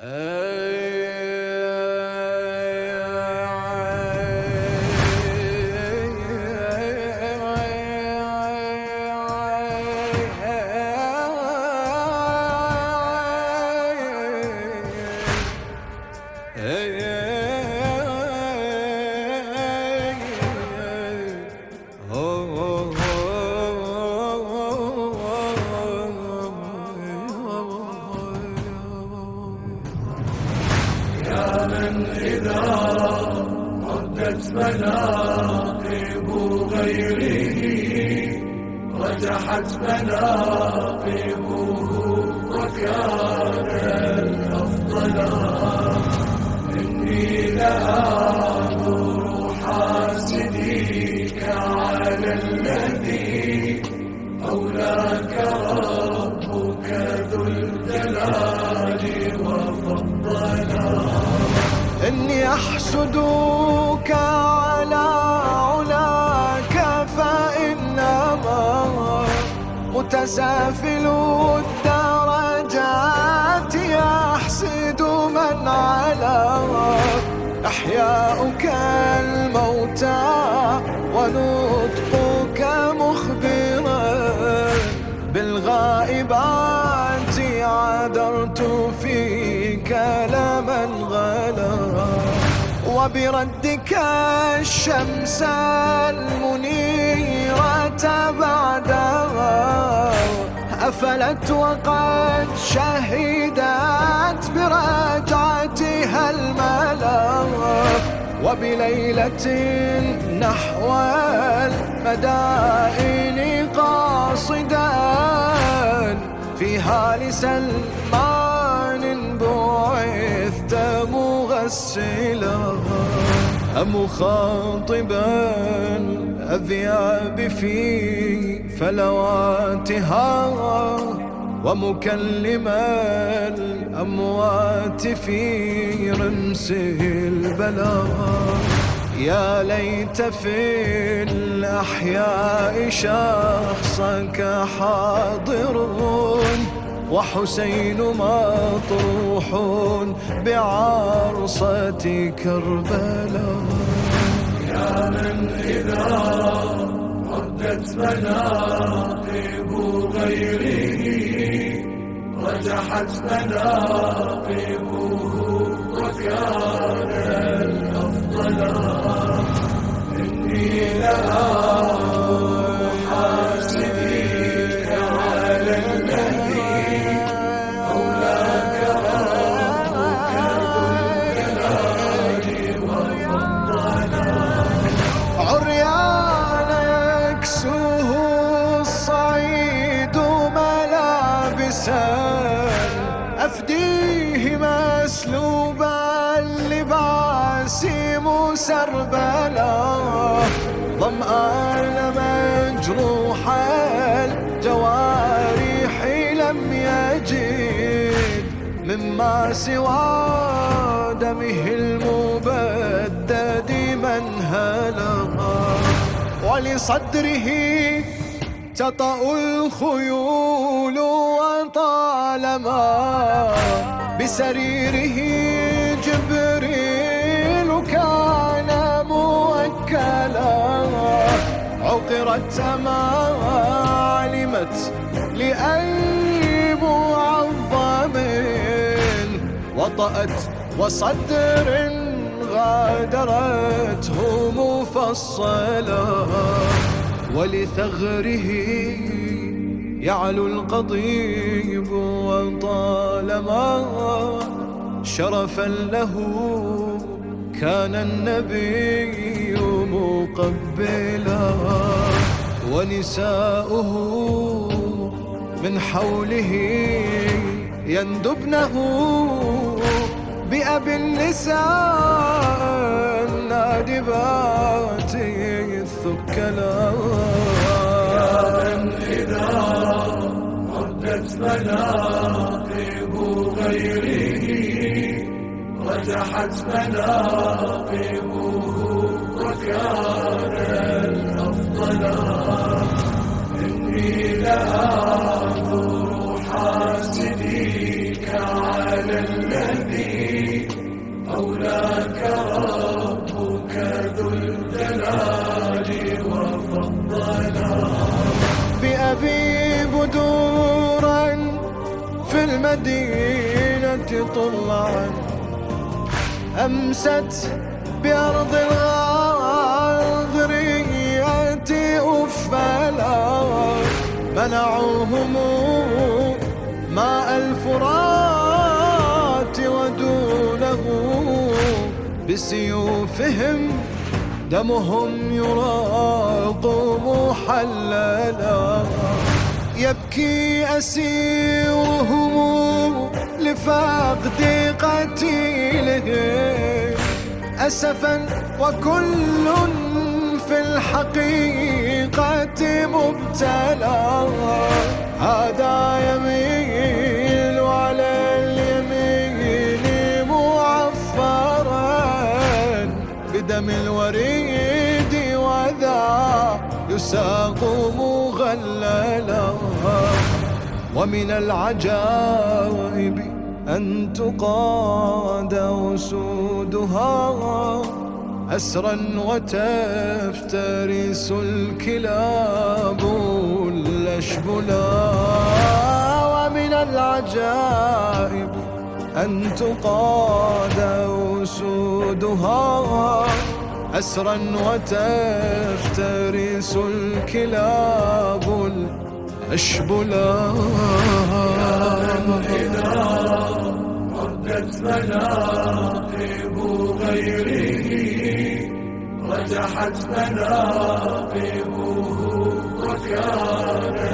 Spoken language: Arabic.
Uh, الغذاء مناقب غيره رجحت مناقبه وكان إني حاسديك على الذي ربك ذو الجلال وفضلا إني أحسدك على علاك فإنما متسافل الدرجات يحسد من على أحياؤك الموتى ونطقك مخبرا بالغائبات عذر وبردك الشمس المنيرة بعدها أفلت وقد شهدت برجعتها الملأ. وبليلة نحو المدائن قاصدا. فيها لسل والسلام أمخاطبا الأذياب في فلواتها ومكلما الأموات في رمسه البلاء يا ليت في الأحياء شخصك حاضر. وحسين مطروح بعرصة كربلاء. يا من إذا ردت مناقب غيره رجحت مناقبه وكان تفديه أسلوب اللباس مسربلا. ظمآن مجروح الجوارح لم يجد مما سوى دمه المبدد منهلا ولصدره تطأ الخيول وطأ العالم بسريره جبريل كان موكلا عقرت أما علمت لأي معظم وطأت وصدر غادرته مفصلا ولثغره يعلو القضيب وطالما شرفا له كان النبي مقبلا ونساؤه من حوله يندبنه بأب النساء النادبات الثكلات فتنة مناقب غيره فتحت مناقبه وكان المدينة طلعا أمست بأرض الغار ذريتي أفلا. منعوهم ماء الفرات ودونه بسيوفهم دمهم يراق محللا. يبكي أسير هموم لفقد قتيله أسفا وكل في الحقيقة مبتلى. هذا يميل على اليمين معفرا بدم الوريد. يساق مغللا ومن العجائب أن تقاد أسودها. أسرا وتفترس الكلاب الأشبلا ومن العجائب أن تقاد أسودها. أسرا وتفترس الكلاب الأشبلا هنا ردت مناقب غيره رجحت مناقبه وكان